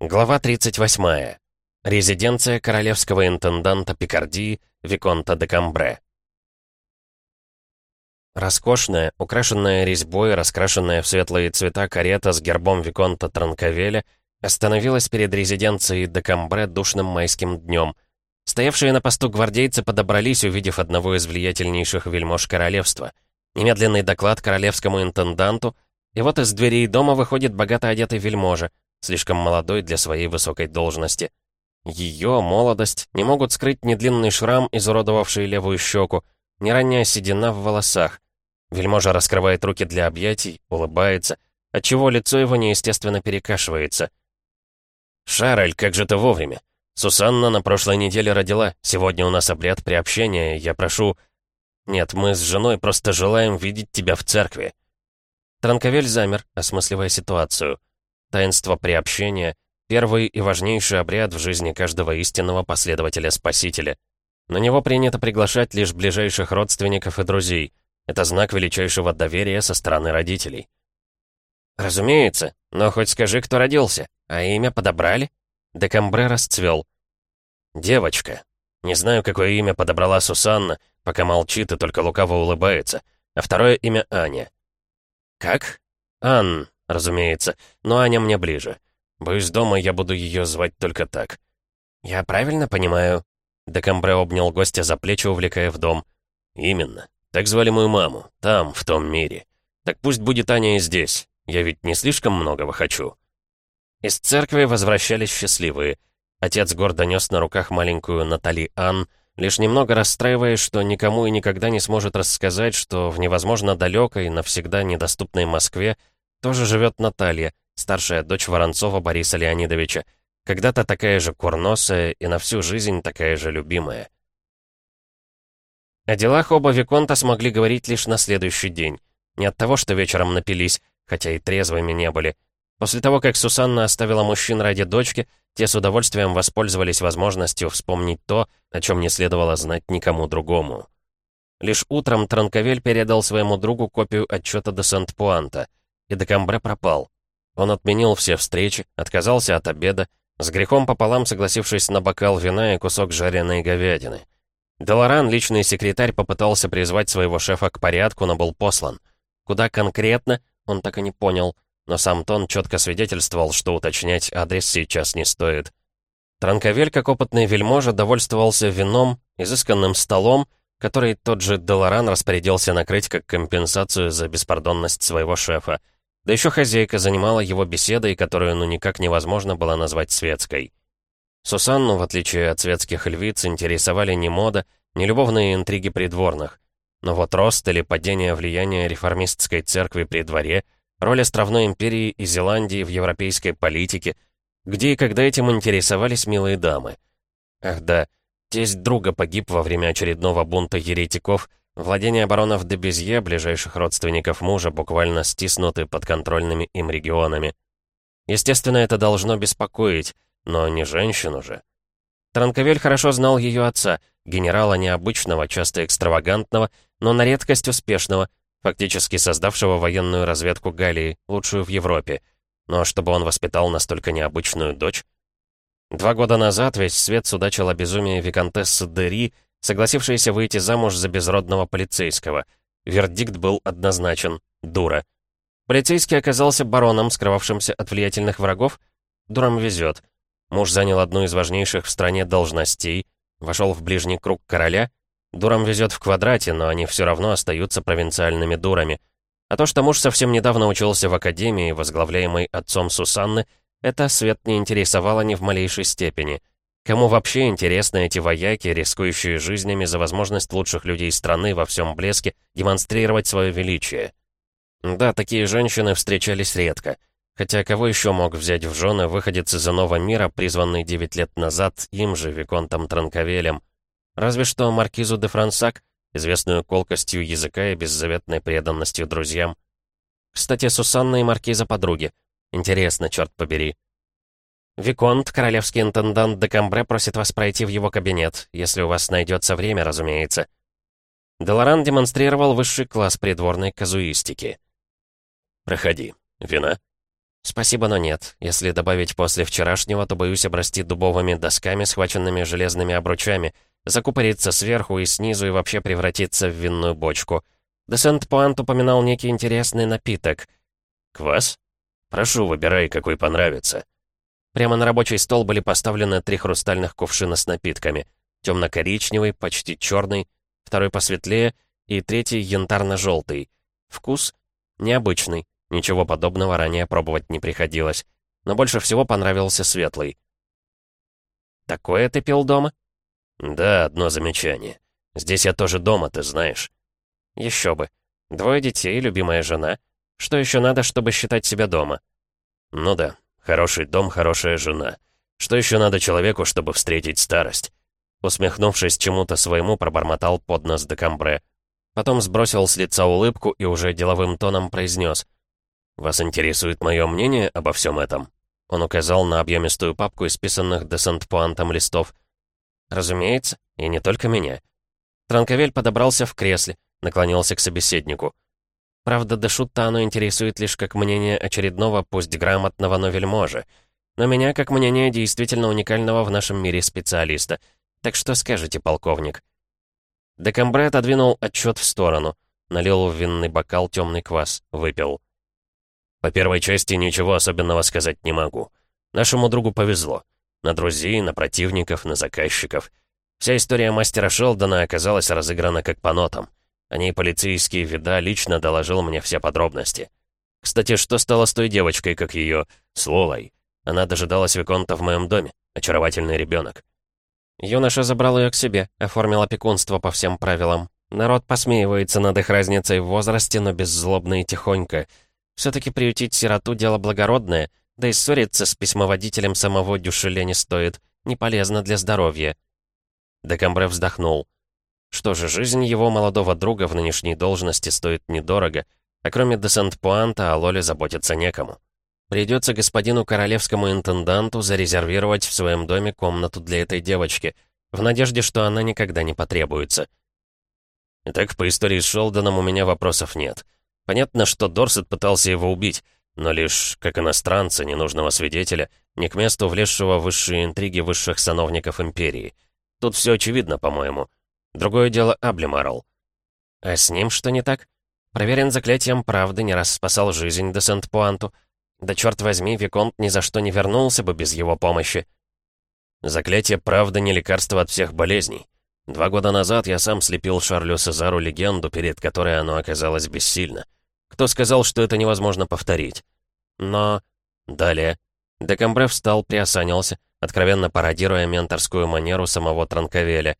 Глава 38. Резиденция королевского интенданта Пикардии Виконта де Камбре. Роскошная, украшенная резьбой, раскрашенная в светлые цвета карета с гербом Виконта Транковеля остановилась перед резиденцией де Камбре душным майским днем. Стоявшие на посту гвардейцы подобрались, увидев одного из влиятельнейших вельмож королевства. Немедленный доклад королевскому интенданту, и вот из дверей дома выходит богато одетый вельможа, слишком молодой для своей высокой должности. Ее молодость не могут скрыть ни длинный шрам, изуродовавший левую щеку, ни ранняя седина в волосах. Вельможа раскрывает руки для объятий, улыбается, отчего лицо его неестественно перекашивается. «Шарль, как же ты вовремя! Сусанна на прошлой неделе родила, сегодня у нас обряд приобщения, я прошу...» «Нет, мы с женой просто желаем видеть тебя в церкви». Транковель замер, осмысливая ситуацию. Таинство приобщения — первый и важнейший обряд в жизни каждого истинного последователя Спасителя. На него принято приглашать лишь ближайших родственников и друзей. Это знак величайшего доверия со стороны родителей. «Разумеется, но хоть скажи, кто родился, а имя подобрали?» Декамбре расцвел. «Девочка. Не знаю, какое имя подобрала Сусанна, пока молчит и только лукаво улыбается, а второе имя Аня». «Как?» «Ан, разумеется, но Аня мне ближе. Боюсь, дома я буду ее звать только так». «Я правильно понимаю?» Декамбре обнял гостя за плечи, увлекая в дом. «Именно. Так звали мою маму. Там, в том мире. Так пусть будет Аня и здесь. Я ведь не слишком многого хочу». Из церкви возвращались счастливые. Отец гордо нес на руках маленькую Натали Ан, лишь немного расстраиваясь, что никому и никогда не сможет рассказать, что в невозможно далекой, навсегда недоступной Москве тоже живет Наталья, старшая дочь Воронцова Бориса Леонидовича, когда-то такая же курносая и на всю жизнь такая же любимая. О делах оба Виконта смогли говорить лишь на следующий день. Не от того, что вечером напились, хотя и трезвыми не были. После того, как Сусанна оставила мужчин ради дочки, те с удовольствием воспользовались возможностью вспомнить то, о чем не следовало знать никому другому. Лишь утром Транковель передал своему другу копию отчета де Сент-Пуанта — и Декамбре пропал. Он отменил все встречи, отказался от обеда, с грехом пополам согласившись на бокал вина и кусок жареной говядины. Делоран, личный секретарь, попытался призвать своего шефа к порядку, но был послан. Куда конкретно, он так и не понял, но сам Тон четко свидетельствовал, что уточнять адрес сейчас не стоит. Транковель, как опытный вельможа, довольствовался вином, изысканным столом, который тот же Делоран распорядился накрыть как компенсацию за беспардонность своего шефа — да еще хозяйка занимала его беседой, которую ну никак невозможно было назвать светской. Сусанну, в отличие от светских львиц, интересовали не мода, не любовные интриги придворных. Но вот рост или падение влияния реформистской церкви при дворе, роль островной империи и Зеландии в европейской политике, где и когда этим интересовались милые дамы. Ах да, тесть друга погиб во время очередного бунта еретиков, Владения баронов де Безье, ближайших родственников мужа, буквально стиснуты подконтрольными им регионами. Естественно, это должно беспокоить, но не женщину же. Транковель хорошо знал ее отца, генерала необычного, часто экстравагантного, но на редкость успешного, фактически создавшего военную разведку Галлии, лучшую в Европе. Но чтобы он воспитал настолько необычную дочь... Два года назад весь свет судачил о безумии виконтессы Дери, согласившаяся выйти замуж за безродного полицейского. Вердикт был однозначен — дура. Полицейский оказался бароном, скрывавшимся от влиятельных врагов. Дурам везет. Муж занял одну из важнейших в стране должностей, вошел в ближний круг короля. Дурам везет в квадрате, но они все равно остаются провинциальными дурами. А то, что муж совсем недавно учился в академии, возглавляемой отцом Сусанны, это Свет не интересовало ни в малейшей степени — Кому вообще интересны эти вояки, рискующие жизнями за возможность лучших людей страны во всем блеске демонстрировать свое величие? Да, такие женщины встречались редко. Хотя кого еще мог взять в жены выходец из иного мира, призванный 9 лет назад им же, Виконтом Транковелем? Разве что маркизу де Франсак, известную колкостью языка и беззаветной преданностью друзьям. Кстати, Сусанна и маркиза подруги. Интересно, черт побери. «Виконт, королевский интендант де Камбре просит вас пройти в его кабинет, если у вас найдется время, разумеется». Делоран демонстрировал высший класс придворной казуистики. «Проходи. Вина?» «Спасибо, но нет. Если добавить после вчерашнего, то боюсь обрасти дубовыми досками, схваченными железными обручами, закупориться сверху и снизу и вообще превратиться в винную бочку. Де Сент-Пуант упоминал некий интересный напиток. «Квас? Прошу, выбирай, какой понравится». Прямо на рабочий стол были поставлены три хрустальных кувшина с напитками. Темно-коричневый, почти черный, второй посветлее и третий янтарно-желтый. Вкус необычный, ничего подобного ранее пробовать не приходилось. Но больше всего понравился светлый. «Такое ты пил дома?» «Да, одно замечание. Здесь я тоже дома, ты знаешь». «Еще бы. Двое детей, любимая жена. Что еще надо, чтобы считать себя дома?» «Ну да, хороший дом, хорошая жена. Что еще надо человеку, чтобы встретить старость?» Усмехнувшись чему-то своему, пробормотал под нос Декамбре. Потом сбросил с лица улыбку и уже деловым тоном произнес. «Вас интересует мое мнение обо всем этом?» Он указал на объемистую папку исписанных де Сент-Пуантом листов. «Разумеется, и не только меня». Транковель подобрался в кресле, наклонился к собеседнику. Правда, Дешутта оно интересует лишь как мнение очередного, пусть грамотного, но вельможи. Но меня как мнение действительно уникального в нашем мире специалиста — так что скажете, полковник?» Декамбре отодвинул отчет в сторону, налил в винный бокал темный квас, выпил. «По первой части ничего особенного сказать не могу. Нашему другу повезло. На друзей, на противников, на заказчиков. Вся история мастера Шелдона оказалась разыграна как по нотам. О ней полицейский вида лично доложил мне все подробности. Кстати, что стало с той девочкой, как ее, с Лолой? Она дожидалась Виконта в моем доме. Очаровательный ребенок. Юноша забрал ее к себе, оформил опекунство по всем правилам. Народ посмеивается над их разницей в возрасте, но беззлобно и тихонько. Все-таки приютить сироту — дело благородное, да и ссориться с письмоводителем самого Дюшеле не стоит. Не полезно для здоровья. Декамбре вздохнул. Что же, жизнь его молодого друга в нынешней должности стоит недорого, а кроме де Сент-Пуанта о Лоле заботиться некому. Придется господину королевскому интенданту зарезервировать в своем доме комнату для этой девочки, в надежде, что она никогда не потребуется. Итак, по истории с Шелдоном у меня вопросов нет. Понятно, что Дорсет пытался его убить, но лишь как иностранца, ненужного свидетеля, не к месту влезшего в высшие интриги высших сановников Империи. Тут все очевидно, по-моему. Другое дело Аблемарл. А с ним что не так? Проверен заклятием правды, не раз спасал жизнь де Сент-Пуанту, да черт возьми, Виконт ни за что не вернулся бы без его помощи. Заклятие правда не лекарство от всех болезней. Два года назад я сам слепил Шарлю Сезару легенду, перед которой оно оказалось бессильно. Кто сказал, что это невозможно повторить? Но... Далее. Декамбре встал, приосанился, откровенно пародируя менторскую манеру самого Транковеля.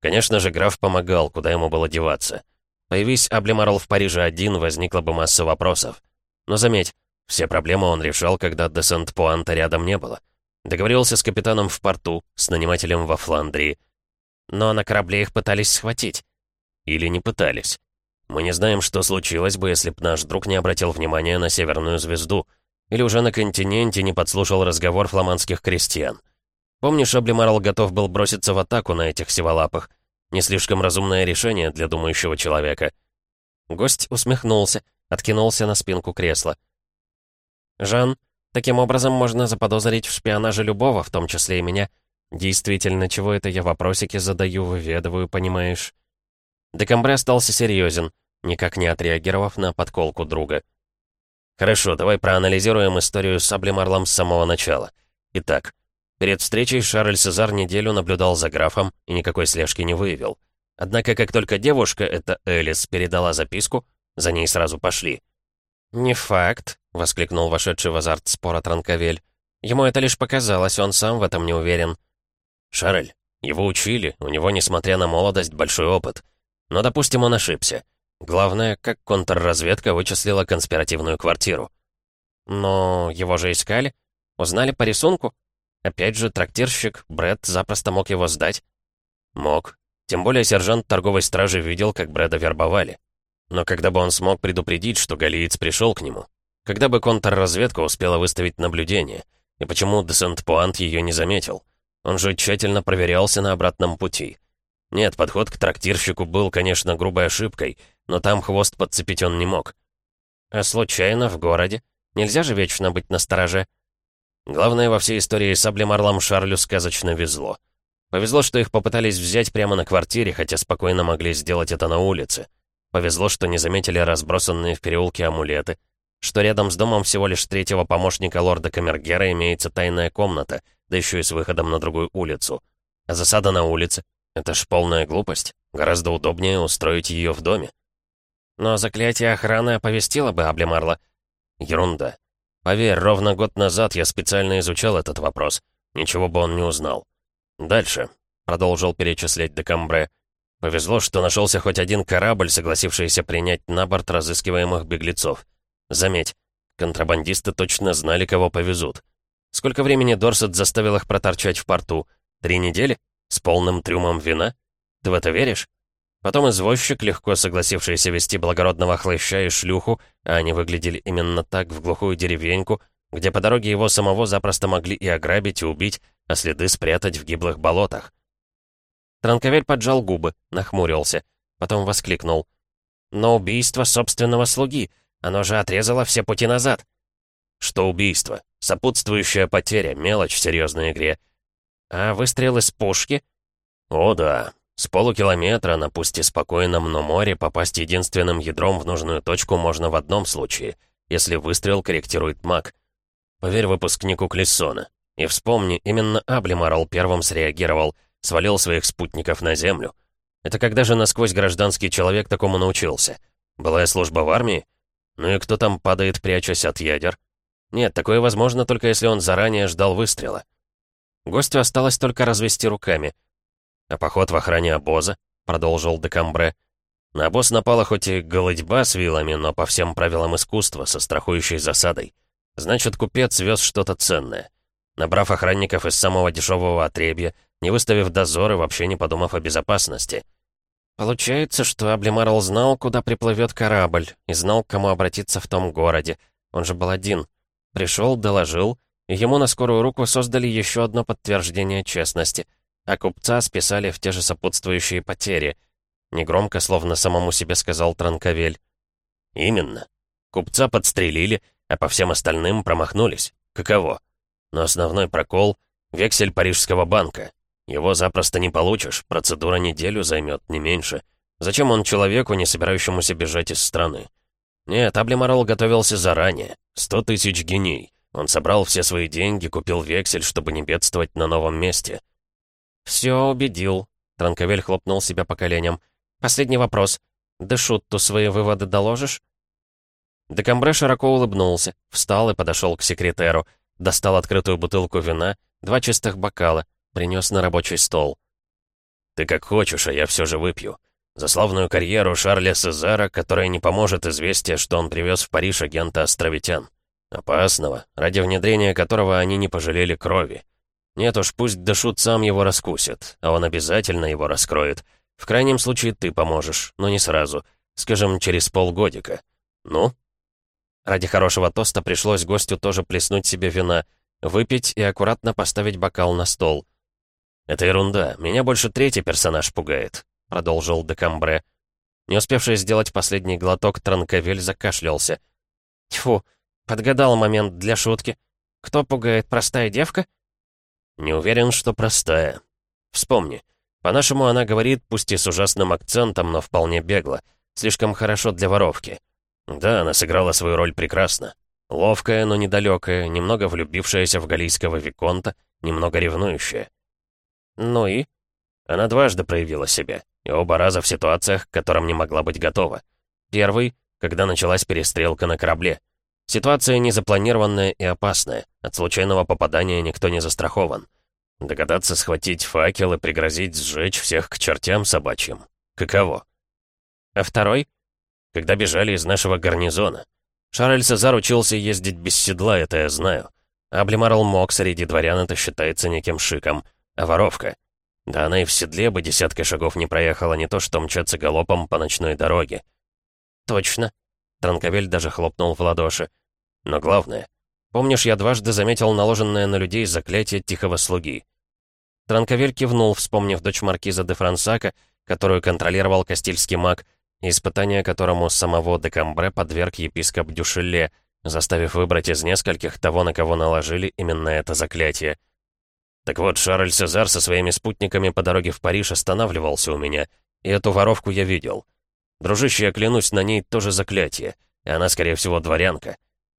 Конечно же, граф помогал, куда ему было деваться. Появись Аблемарл в Париже один, возникла бы масса вопросов. Но заметь, все проблемы он решал, когда де Сент-Пуанта рядом не было. Договорился с капитаном в порту, с нанимателем во Фландрии. Но на корабле их пытались схватить. Или не пытались. Мы не знаем, что случилось бы, если б наш друг не обратил внимания на Северную Звезду. Или уже на континенте не подслушал разговор фламандских крестьян. Помнишь, Аблемарл готов был броситься в атаку на этих сиволапах? Не слишком разумное решение для думающего человека. Гость усмехнулся, откинулся на спинку кресла. «Жан, таким образом можно заподозрить в шпионаже любого, в том числе и меня. Действительно, чего это я вопросики задаю, выведываю, понимаешь?» Декамбре остался серьезен, никак не отреагировав на подколку друга. «Хорошо, давай проанализируем историю с Аблемарлом с самого начала. Итак, перед встречей Шарль Сезар неделю наблюдал за графом и никакой слежки не выявил. Однако, как только девушка, эта Элис, передала записку, за ней сразу пошли. «Не факт», — воскликнул вошедший в азарт спора Транковель. «Ему это лишь показалось, он сам в этом не уверен». «Шарль, его учили, у него, несмотря на молодость, большой опыт. Но, допустим, он ошибся. Главное, как контрразведка вычислила конспиративную квартиру». «Но его же искали? Узнали по рисунку? Опять же, трактирщик, Брэд, запросто мог его сдать». «Мог. Тем более сержант торговой стражи видел, как Брэда вербовали. Но когда бы он смог предупредить, что галиец пришел к нему? Когда бы контрразведка успела выставить наблюдение? И почему де Сент-Пуант ее не заметил? Он же тщательно проверялся на обратном пути. Нет, подход к трактирщику был, конечно, грубой ошибкой, но там хвост подцепить он не мог. А случайно в городе? Нельзя же вечно быть настороже. Главное, во всей истории с Аблемарлом Шарлю сказочно везло. Повезло, что их попытались взять прямо на квартире, хотя спокойно могли сделать это на улице. Повезло, что не заметили разбросанные в переулке амулеты, что рядом с домом всего лишь третьего помощника лорда Камергера имеется тайная комната, да еще и с выходом на другую улицу. А засада на улице — это ж полная глупость. Гораздо удобнее устроить ее в доме. Но заклятие охраны оповестило бы Аблемарла. Ерунда. Поверь, ровно год назад я специально изучал этот вопрос. Ничего бы он не узнал. Дальше, продолжил перечислять Декамбре. Повезло, что нашелся хоть один корабль, согласившийся принять на борт разыскиваемых беглецов. Заметь, контрабандисты точно знали, кого повезут. Сколько времени Дорсет заставил их проторчать в порту? Три недели? С полным трюмом вина? Ты в это веришь? Потом извозчик, легко согласившийся вести благородного хлыща и шлюху, а они выглядели именно так, в глухую деревеньку, где по дороге его самого запросто могли и ограбить, и убить, а следы спрятать в гиблых болотах. Транковель поджал губы, нахмурился, потом воскликнул. «Но убийство собственного слуги, оно же отрезало все пути назад». «Что убийство? Сопутствующая потеря, мелочь в серьезной игре». «А выстрел из пушки?» «О да, с полукилометра на пусть и спокойном, но море попасть единственным ядром в нужную точку можно в одном случае, если выстрел корректирует маг. Поверь выпускнику Клессона. И вспомни, именно Аблимарл первым среагировал, свалил своих спутников на землю. Это когда же насквозь гражданский человек такому научился? Былая служба в армии? Ну и кто там падает, прячась от ядер? Нет, такое возможно только если он заранее ждал выстрела. Гостю осталось только развести руками — «А поход в охране обоза?» — продолжил Декамбре. «На обоз напала хоть и голодьба с вилами, но по всем правилам искусства, со страхующей засадой. Значит, купец вез что-то ценное. Набрав охранников из самого дешевого отребья, не выставив дозоры, вообще не подумав о безопасности». «Получается, что Аблемарл знал, куда приплывет корабль, и знал, к кому обратиться в том городе. Он же был один. Пришел, доложил, и ему на скорую руку создали еще одно подтверждение честности — а купца списали в те же сопутствующие потери. Негромко, словно самому себе сказал Транковель. «Именно. Купца подстрелили, а по всем остальным промахнулись. Каково? Но основной прокол — вексель Парижского банка. Его запросто не получишь, процедура неделю займет, не меньше. Зачем он человеку, не собирающемуся бежать из страны? Нет, Аблемарол готовился заранее. Сто тысяч геней. Он собрал все свои деньги, купил вексель, чтобы не бедствовать на новом месте. «Все убедил», — Транковель хлопнул себя по коленям. «Последний вопрос. Дешутту свои выводы доложишь?» Декамбре широко улыбнулся, встал и подошел к секретеру, достал открытую бутылку вина, два чистых бокала, принес на рабочий стол. «Ты как хочешь, а я все же выпью. За славную карьеру Шарля Сезара, которая не поможет известие, что он привез в Париж агента островитян. Опасного, ради внедрения которого они не пожалели крови. Нет уж, пусть Дашут сам его раскусит, а он обязательно его раскроет. В крайнем случае ты поможешь, но не сразу. Скажем, через полгодика. Ну? Ради хорошего тоста пришлось гостю тоже плеснуть себе вина, выпить и аккуратно поставить бокал на стол. «Это ерунда. Меня больше третий персонаж пугает», — продолжил Декамбре. Не успевший сделать последний глоток, Транковель закашлялся. «Тьфу, подгадал момент для шутки. Кто пугает, простая девка?» Не уверен, что простая. Вспомни. По-нашему она говорит, пусть и с ужасным акцентом, но вполне бегло. Слишком хорошо для воровки. Да, она сыграла свою роль прекрасно. Ловкая, но недалекая, немного влюбившаяся в галийского Виконта, немного ревнующая. Ну и? Она дважды проявила себя, и оба раза в ситуациях, к которым не могла быть готова. Первый, когда началась перестрелка на корабле. Ситуация незапланированная и опасная. От случайного попадания никто не застрахован. Догадаться схватить факел и пригрозить сжечь всех к чертям собачьим. Каково? А второй? Когда бежали из нашего гарнизона. Шарль Сезар учился ездить без седла, это я знаю. Аблемарл мог, среди дворян это считается неким шиком. А воровка? Да она и в седле бы десятка шагов не проехала, не то что мчаться галопом по ночной дороге. Точно. Транковель даже хлопнул в ладоши. Но главное, помнишь, я дважды заметил наложенное на людей заклятие тихого слуги? Транковель кивнул, вспомнив дочь маркиза де Франсака, которую контролировал Кастильский маг, испытание которому самого Декамбре подверг епископ Дюшеле, заставив выбрать из нескольких того, на кого наложили именно это заклятие. Так вот, Шарль Сезар со своими спутниками по дороге в Париж останавливался у меня, и эту воровку я видел. Дружище, я клянусь, на ней тоже заклятие, и она, скорее всего, дворянка.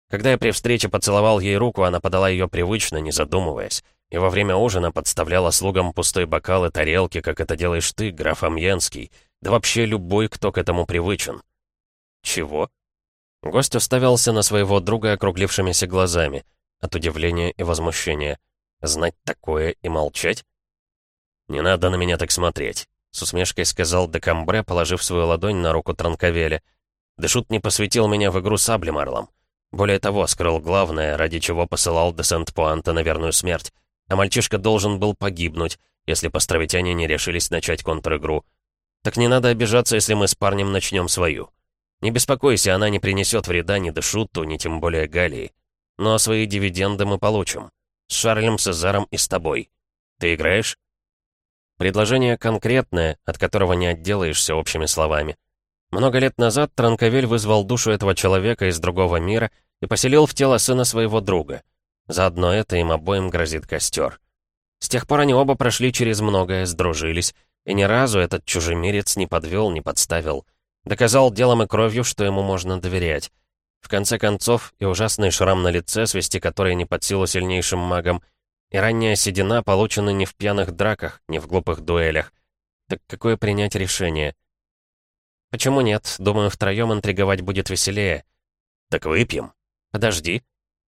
Когда я при встрече поцеловал ей руку, она подала ее привычно, не задумываясь, и во время ужина подставляла слугам пустой бокал и тарелки, как это делаешь ты, граф Амьенский, да вообще любой, кто к этому привычен. Чего? Гость уставился на своего друга округлившимися глазами, от удивления и возмущения. Знать такое и молчать? «Не надо на меня так смотреть», — с усмешкой сказал Декамбре, положив свою ладонь на руку Транковеля. «Дешут не посвятил меня в игру с Аблемарлом. Более того, скрыл главное, ради чего посылал де Сент-Пуанта на верную смерть. А мальчишка должен был погибнуть, если постровитяне не решились начать контр-игру. Так не надо обижаться, если мы с парнем начнем свою. Не беспокойся, она не принесет вреда ни Дешутту, ни тем более Галии. Но свои дивиденды мы получим. С Шарлем Сезаром и с тобой. Ты играешь? Предложение конкретное, от которого не отделаешься общими словами. Много лет назад Транковель вызвал душу этого человека из другого мира и поселил в тело сына своего друга. Заодно это им обоим грозит костер. С тех пор они оба прошли через многое, сдружились, и ни разу этот чужемирец не подвел, не подставил. Доказал делом и кровью, что ему можно доверять. В конце концов, и ужасный шрам на лице, свести который не под силу сильнейшим магам, и ранняя седина получены не в пьяных драках, не в глупых дуэлях. Так какое принять решение? «Почему нет? Думаю, втроем интриговать будет веселее». «Так выпьем». «Подожди».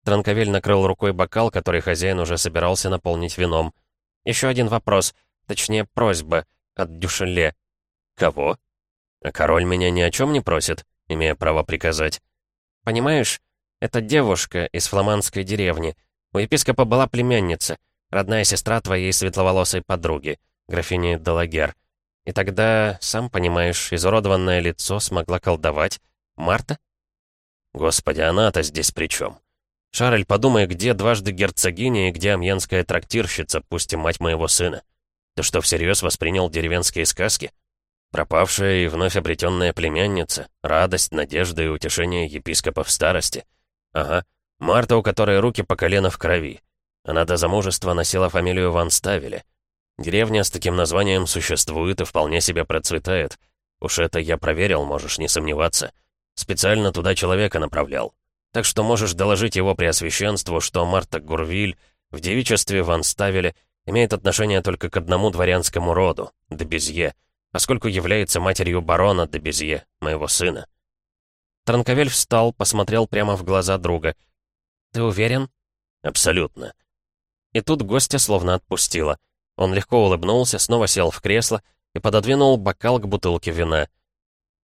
Транковель накрыл рукой бокал, который хозяин уже собирался наполнить вином. «Еще один вопрос, точнее, просьба от Дюшеле». «Кого?» «А король меня ни о чем не просит, имея право приказать». «Понимаешь, это девушка из фламандской деревни. У епископа была племянница, родная сестра твоей светловолосой подруги, графини Делагер. И тогда, сам понимаешь, изуродованное лицо смогла колдовать. Марта? Господи, она-то здесь при чем? Шарль, подумай, где дважды герцогиня и где амьенская трактирщица, пусть и мать моего сына. Ты что, всерьез воспринял деревенские сказки? Пропавшая и вновь обретенная племянница, радость, надежда и утешение епископа в старости. Ага, Марта, у которой руки по колено в крови. Она до замужества носила фамилию Ван Ставили. Деревня с таким названием существует и вполне себе процветает. Уж это я проверил, можешь не сомневаться. Специально туда человека направлял. Так что можешь доложить его преосвященству, что Марта Гурвиль в девичестве Ван Ставили имеет отношение только к одному дворянскому роду, Дебезье, поскольку является матерью барона Дебезье, моего сына. Транковель встал, посмотрел прямо в глаза друга. «Ты уверен?» «Абсолютно». И тут гостя словно отпустила. Он легко улыбнулся, снова сел в кресло и пододвинул бокал к бутылке вина.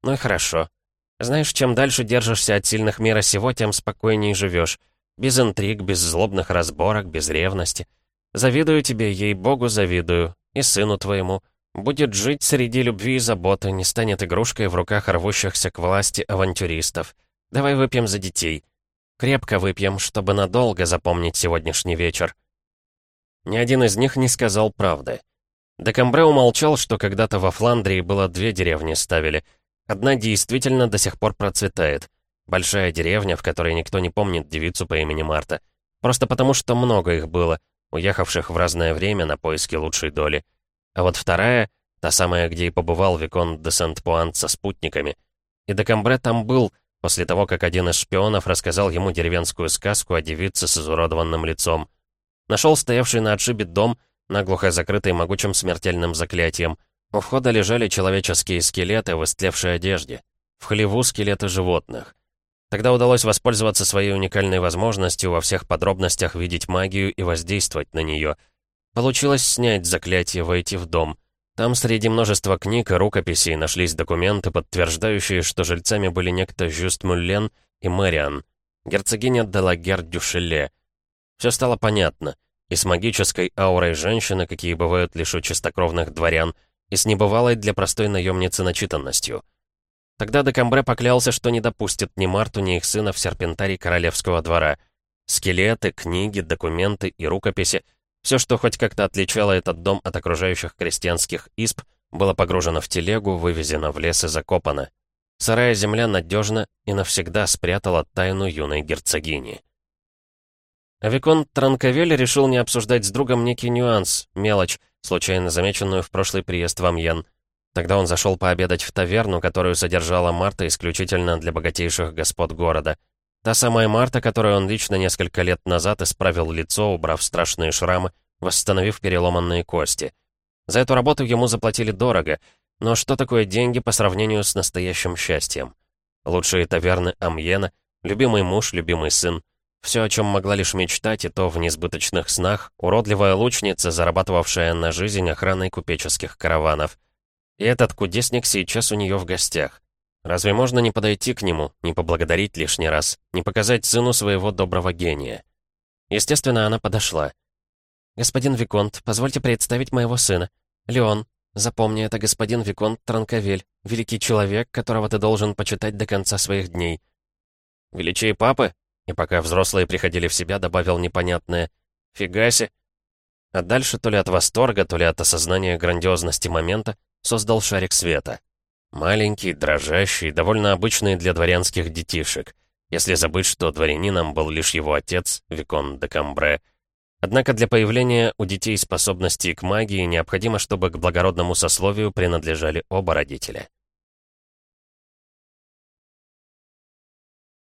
«Ну и хорошо. Знаешь, чем дальше держишься от сильных мира сего, тем спокойнее живешь. Без интриг, без злобных разборок, без ревности. Завидую тебе, ей-богу, завидую. И сыну твоему. Будет жить среди любви и заботы, не станет игрушкой в руках рвущихся к власти авантюристов. Давай выпьем за детей. Крепко выпьем, чтобы надолго запомнить сегодняшний вечер. Ни один из них не сказал правды. Декамбре умолчал, что когда-то во Фландрии было две деревни ставили. Одна действительно до сих пор процветает. Большая деревня, в которой никто не помнит девицу по имени Марта. Просто потому, что много их было, уехавших в разное время на поиски лучшей доли. А вот вторая, та самая, где и побывал Викон де Сент-Пуант со спутниками. И Декамбре там был, после того, как один из шпионов рассказал ему деревенскую сказку о девице с изуродованным лицом. Нашел стоявший на отшибе дом, наглухо закрытый могучим смертельным заклятием. У входа лежали человеческие скелеты в истлевшей одежде. В хлеву скелеты животных. Тогда удалось воспользоваться своей уникальной возможностью во всех подробностях видеть магию и воздействовать на нее. Получилось снять заклятие, войти в дом. Там среди множества книг и рукописей нашлись документы, подтверждающие, что жильцами были некто Жюст Мюллен и Мэриан, герцогиня Делагер Дюшеле, все стало понятно. И с магической аурой женщины, какие бывают лишь у чистокровных дворян, и с небывалой для простой наемницы начитанностью. Тогда Декамбре поклялся, что не допустит ни Марту, ни их сына в серпентарий королевского двора. Скелеты, книги, документы и рукописи — все, что хоть как-то отличало этот дом от окружающих крестьянских исп, было погружено в телегу, вывезено в лес и закопано. Сырая земля надежно и навсегда спрятала тайну юной герцогини. А Виконт Транковель решил не обсуждать с другом некий нюанс, мелочь, случайно замеченную в прошлый приезд в Амьен. Тогда он зашел пообедать в таверну, которую содержала Марта исключительно для богатейших господ города. Та самая Марта, которой он лично несколько лет назад исправил лицо, убрав страшные шрамы, восстановив переломанные кости. За эту работу ему заплатили дорого, но что такое деньги по сравнению с настоящим счастьем? Лучшие таверны Амьена, любимый муж, любимый сын. Все, о чем могла лишь мечтать, и то в несбыточных снах, уродливая лучница, зарабатывавшая на жизнь охраной купеческих караванов. И этот кудесник сейчас у нее в гостях. Разве можно не подойти к нему, не поблагодарить лишний раз, не показать сыну своего доброго гения? Естественно, она подошла. «Господин Виконт, позвольте представить моего сына. Леон. Запомни, это господин Виконт Транковель, великий человек, которого ты должен почитать до конца своих дней». «Величие папы?» И пока взрослые приходили в себя, добавил непонятное «фигаси». А дальше то ли от восторга, то ли от осознания грандиозности момента создал шарик света. Маленький, дрожащий, довольно обычный для дворянских детишек, если забыть, что дворянином был лишь его отец, Викон де Камбре, Однако для появления у детей способностей к магии необходимо, чтобы к благородному сословию принадлежали оба родителя.